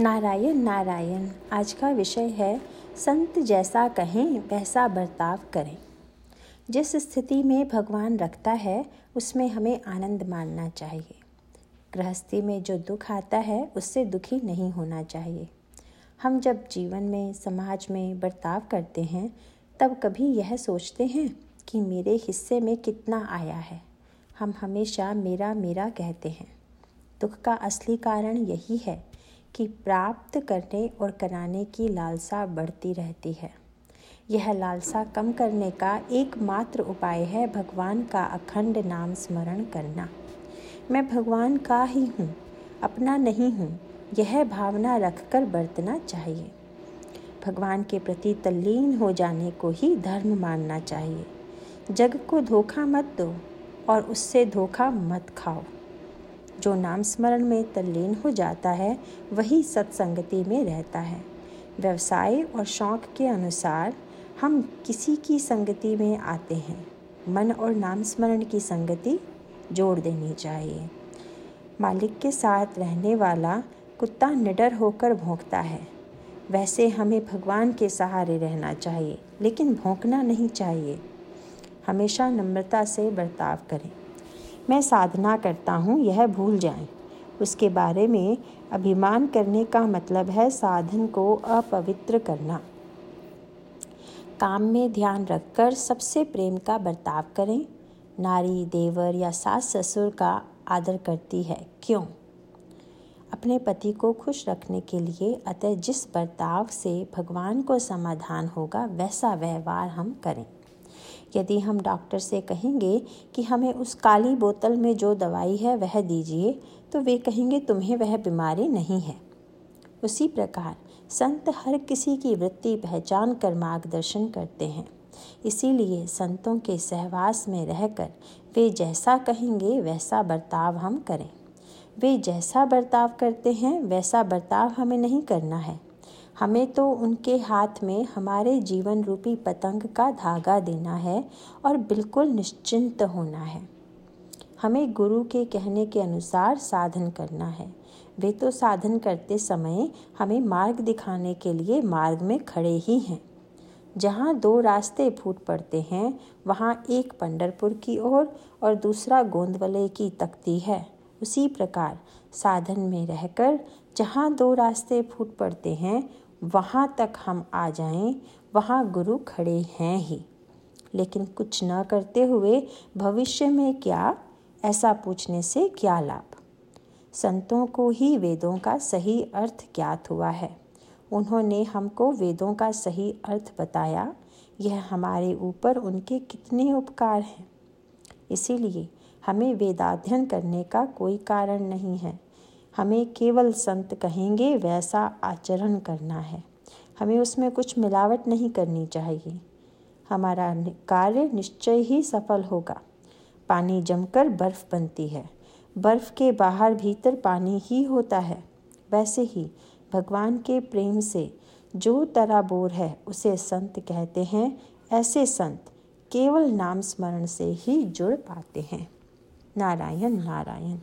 नारायण नारायण, आज का विषय है, संत जैसा कहें, वैसा बर्ताव करें। जिस स्थिति में भगवान रखता है, उसमें हमें आनंद मानना चाहिए। गृहस्थी में जो दुख आता है, उससे दुखी नहीं होना चाहिए। हम जब जीवन में, समाज में बर्ताव करते हैं, तब कभी यह सोचते हैं कि मेरे हिस्से में कितना आया है। हम हमेशा मेरा मेरा कहते हैं। दुख का असली कारण यही है कि प्राप्त करने और कराने की लालसा बढ़ती रहती है। यह लालसा कम करने का एकमात्र उपाय है भगवान का अखंड नाम स्मरण करना। मैं भगवान का ही हूँ, अपना नहीं हूँ, यह भावना रखकर बरतना चाहिए। भगवान के प्रति तल्लीन हो जाने को ही धर्म मानना चाहिए। जग को धोखा मत दो और उससे धोखा मत खाओ। जो नाम स्मरण में तल्लीन हो जाता है, वही सत्संगति में रहता है। व्यवसाय और शौक के अनुसार हम किसी की संगति में आते हैं। मन और नाम स्मरण की संगति जोड़ देनी चाहिए। मालिक के साथ रहने वाला कुत्ता निडर होकर भोंकता है। वैसे हमें भगवान के सहारे रहना चाहिए, लेकिन भोंकना नहीं चाहिए। हमेशा नम्रता से बर्ताव करें। मैं साधना करता हूँ, यह भूल जाएँ। उसके बारे में अभिमान करने का मतलब है साधन को अपवित्र करना। काम में ध्यान रखकर सबसे प्रेम का बर्ताव करें। नारी, देवर या सास ससुर का आदर करती है। क्यों? अपने पति को खुश रखने के लिए, अतः जिस बर्ताव से भगवान को समाधान होगा, वैसा व्यवहार हम करें। यदि हम डॉक्टर से कहेंगे कि हमें उस काली बोतल में जो दवाई है वह दीजिए तो वे कहेंगे, तुम्हें वह बीमारी नहीं है। उसी प्रकार संत हर किसी की वृत्ति पहचान कर मार्गदर्शन करते हैं। इसीलिए संतों के सहवास में रहकर वे जैसा कहेंगे, वैसा बर्ताव हम करें। वे जैसा बर्ताव करते हैं, वैसा बर्ताव हमें नहीं करना है। हमें तो उनके हाथ में हमारे जीवन रूपी पतंग का धागा देना है और बिल्कुल निश्चिंत होना है। हमें गुरु के कहने के अनुसार साधन करना है। वे तो साधन करते समय हमें मार्ग दिखाने के लिए मार्ग में खड़े ही हैं। जहाँ दो रास्ते फूट पड़ते हैं वहाँ एक पंडरपुर की ओर और, और दूसरा गोंदवले की तख्ती है। उसी प्रकार साधन में रहकर जहाँ दो रास्ते फूट पड़ते हैं वहाँ तक हम आ जाएँ, वहाँ गुरु खड़े हैं ही। लेकिन कुछ न करते हुए भविष्य में क्या ऐसा पूछने से क्या लाभ? संतों को ही वेदों का सही अर्थ ज्ञात हुआ है। उन्होंने हमको वेदों का सही अर्थ बताया यह हमारे ऊपर उनके कितने उपकार हैं। इसीलिए हमें वेदाध्ययन करने का कोई कारण नहीं है। हमें केवल संत कहेंगे, वैसा आचरण करना है। हमें उसमें कुछ मिलावट नहीं करनी चाहिए। हमारा कार्य निश्चय ही सफल होगा। पानी जमकर बर्फ़ बनती है। बर्फ़ के बाहर भीतर पानी ही होता है। वैसे ही भगवान के प्रेम से जो तराबोर है, उसे संत कहते हैं। ऐसे संत केवल नाम स्मरण से ही जुड़ पाते हैं। नारायण नारायण